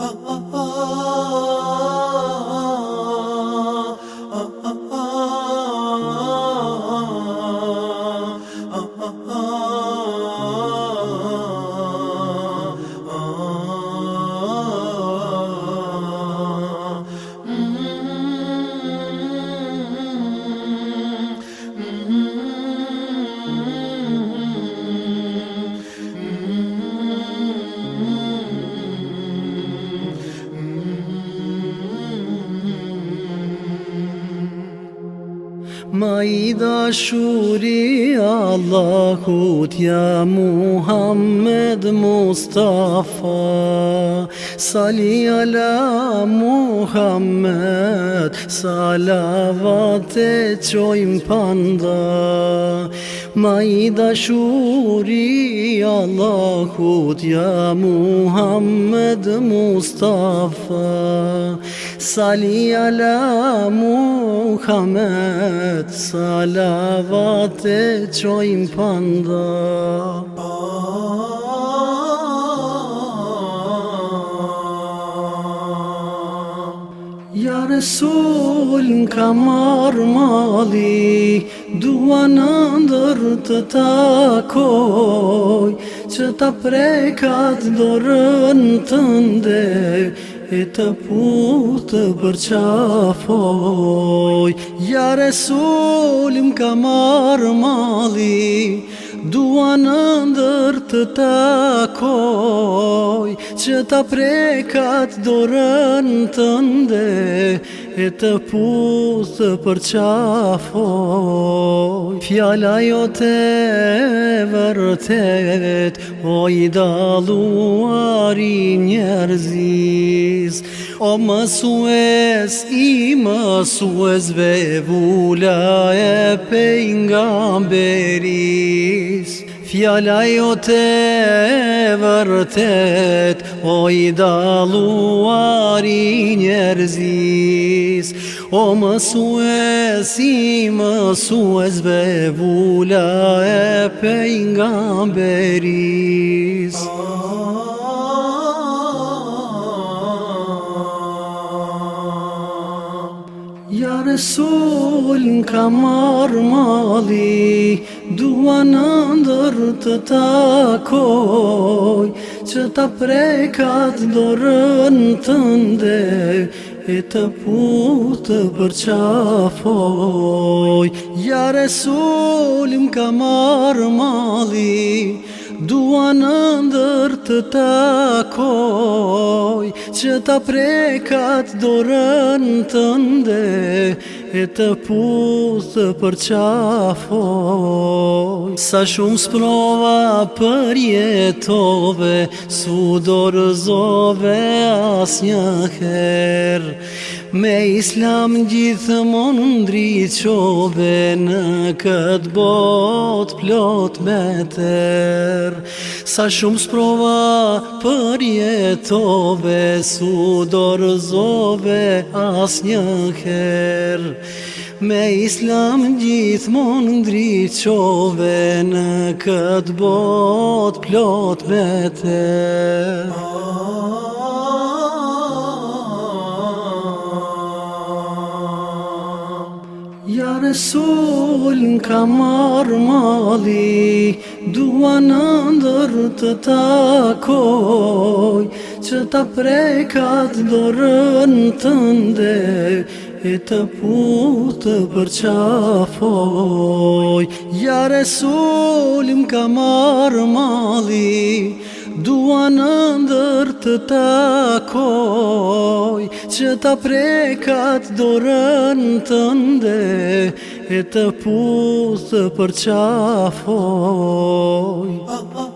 oh, oh, oh. Ma i Allahut ja Muhammed Mustafa Sali ala Muhammed Salavat e qojmë panda Mayda shuri Allahut ya Muhammed Mustafa Sali ala Muhammed Salavate qojmë panda Ya Resul kamar mali Dua në ndër të takoj Që ta prekat dorën të nde E të putë për qafoj Ja resullim ka marë mali Dua në ndër të takoj që ta prekat dorën të ndë E të puthë për qafoj Fjalla jo të vërtet O i daluar i njerëzis O mësues i mësuesve Vula e pej nga beris Fjala jote vërtet O i daluari njerëzis O mësues i mësues Be vula e pengamberis nga mësues Resul në ka marë mali, dua në ndër të takoj, që ta prekat dorën të nde, e të putë të përqafoj Ja Resul në marë mali, dua në ndër të takoj, apoj që ta prekat dorën të e të puthë për qafoj Sa shumë sprova për jetove, su dorëzove as një Me islam gjithë mund ndriqove në këtë bot plot me ter Sa shumë sprova për jetove su dorëzove as një kërë Me islam gjithmon ndriqove në këtë botë plot me te Ja Resul në kamar mali Dua në ndër të takoj Që ta prekat dorën të e të putë për qafoj Ja resulim ka marë mali Dua në ndër të takoj Që ta prekat dorën të ndë E të putë për qafoj A, a, a